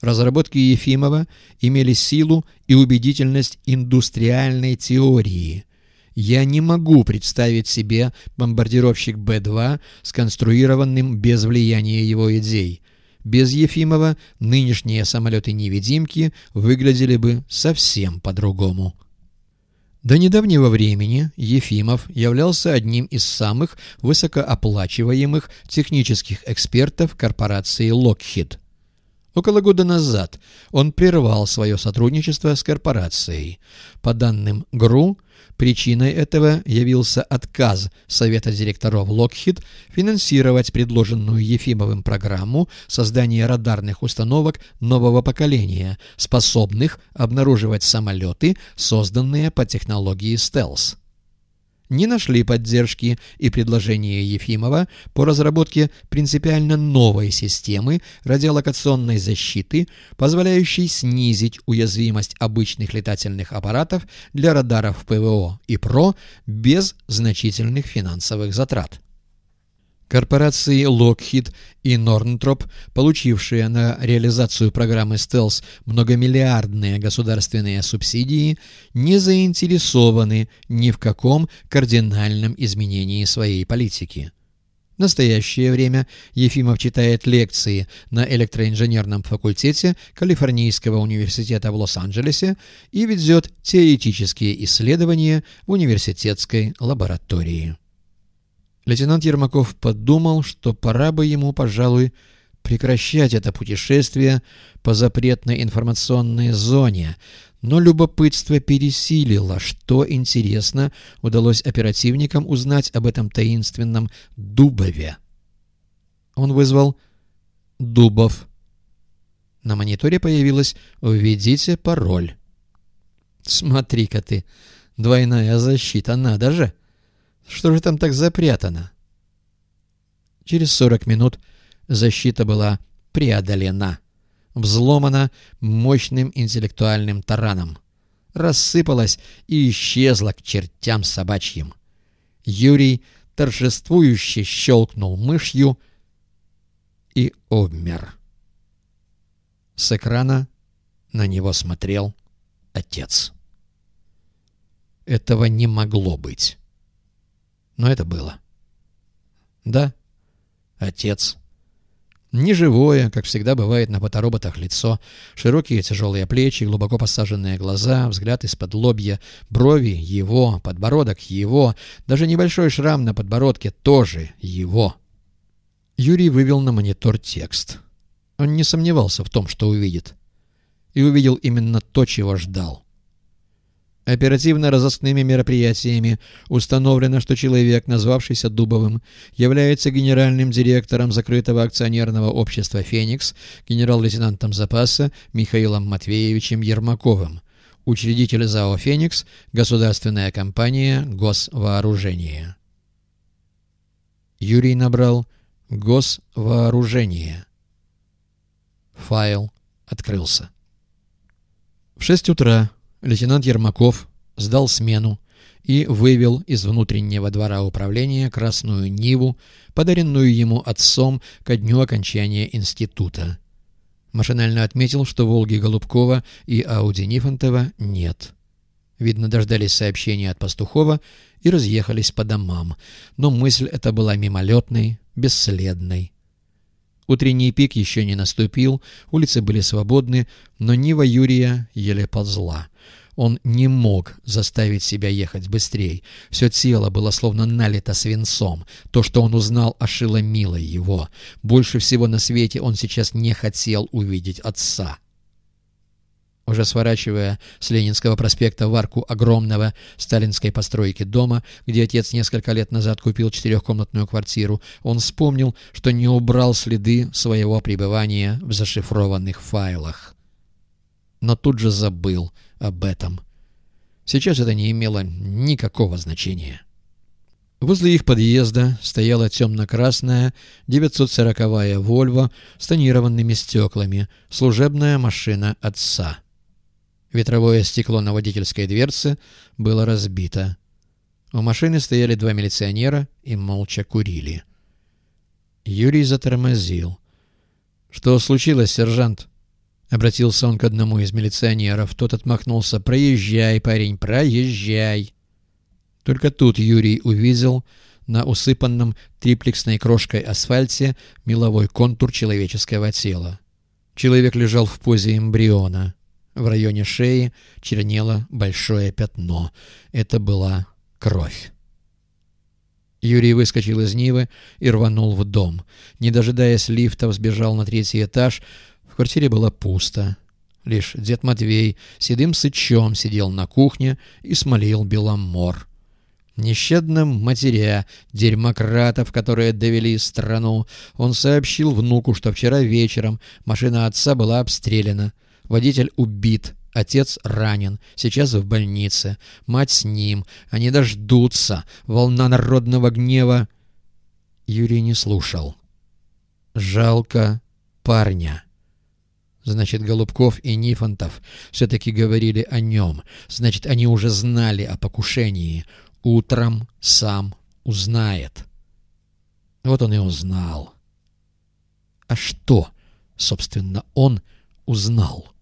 Разработки Ефимова имели силу и убедительность индустриальной теории. Я не могу представить себе бомбардировщик Б-2, сконструированным без влияния его идей. Без Ефимова нынешние самолеты-невидимки выглядели бы совсем по-другому. До недавнего времени Ефимов являлся одним из самых высокооплачиваемых технических экспертов корпорации Lockheed. Около года назад он прервал свое сотрудничество с корпорацией. По данным ГРУ, причиной этого явился отказ Совета директоров Lockheed финансировать предложенную Ефимовым программу создания радарных установок нового поколения, способных обнаруживать самолеты, созданные по технологии стелс не нашли поддержки и предложения Ефимова по разработке принципиально новой системы радиолокационной защиты, позволяющей снизить уязвимость обычных летательных аппаратов для радаров ПВО и ПРО без значительных финансовых затрат. Корпорации Lockheed и Nornthrop, получившие на реализацию программы Stealth многомиллиардные государственные субсидии, не заинтересованы ни в каком кардинальном изменении своей политики. В настоящее время Ефимов читает лекции на электроинженерном факультете Калифорнийского университета в Лос-Анджелесе и ведет теоретические исследования в университетской лаборатории. Лейтенант Ермаков подумал, что пора бы ему, пожалуй, прекращать это путешествие по запретной информационной зоне, но любопытство пересилило, что, интересно, удалось оперативникам узнать об этом таинственном Дубове. Он вызвал Дубов. На мониторе появилось «Введите пароль». «Смотри-ка ты, двойная защита, надо же!» Что же там так запрятано? Через 40 минут защита была преодолена, взломана мощным интеллектуальным тараном, рассыпалась и исчезла к чертям собачьим. Юрий торжествующе щелкнул мышью и обмер. С экрана на него смотрел отец. Этого не могло быть. Но это было. Да, отец. Неживое, как всегда бывает на фотороботах, лицо, широкие тяжелые плечи, глубоко посаженные глаза, взгляд из-под лобья, брови его, подбородок его, даже небольшой шрам на подбородке тоже его. Юрий вывел на монитор текст. Он не сомневался в том, что увидит. И увидел именно то, чего ждал. Оперативно-розыскными мероприятиями установлено, что человек, назвавшийся Дубовым, является генеральным директором закрытого акционерного общества «Феникс», генерал-лейтенантом запаса Михаилом Матвеевичем Ермаковым, учредитель ЗАО «Феникс», государственная компания «Госвооружение». Юрий набрал «Госвооружение». Файл открылся. В шесть утра лейтенант Ермаков сдал смену и вывел из внутреннего двора управления красную Ниву, подаренную ему отцом ко дню окончания института. Машинально отметил, что «Волги» Голубкова и «Ауди» Нифонтова нет. Видно, дождались сообщения от Пастухова и разъехались по домам, но мысль эта была мимолетной, бесследной. Утренний пик еще не наступил, улицы были свободны, но Нива Юрия еле ползла. Он не мог заставить себя ехать быстрее. Все тело было словно налито свинцом. То, что он узнал, ошило мило его. Больше всего на свете он сейчас не хотел увидеть отца. Уже сворачивая с Ленинского проспекта в арку огромного сталинской постройки дома, где отец несколько лет назад купил четырехкомнатную квартиру, он вспомнил, что не убрал следы своего пребывания в зашифрованных файлах. Но тут же забыл об этом. Сейчас это не имело никакого значения. Возле их подъезда стояла темно-красная 940-я «Вольво» с тонированными стеклами, служебная машина отца. Ветровое стекло на водительской дверце было разбито. У машины стояли два милиционера и молча курили. Юрий затормозил. «Что случилось, сержант?» Обратился он к одному из милиционеров. Тот отмахнулся. «Проезжай, парень, проезжай!» Только тут Юрий увидел на усыпанном триплексной крошкой асфальте меловой контур человеческого тела. Человек лежал в позе эмбриона. В районе шеи чернело большое пятно. Это была кровь. Юрий выскочил из Нивы и рванул в дом. Не дожидаясь лифта, взбежал на третий этаж. В квартире было пусто. Лишь дед Матвей седым сычом сидел на кухне и смолил беломор. Нещадным матеря дерьмократов, которые довели страну, он сообщил внуку, что вчера вечером машина отца была обстреляна, водитель убит, отец ранен, сейчас в больнице, мать с ним, они дождутся, волна народного гнева. Юрий не слушал. Жалко парня. Значит, Голубков и Нифонтов все-таки говорили о нем. Значит, они уже знали о покушении утром сам узнает. Вот он и узнал. А что, собственно, он узнал?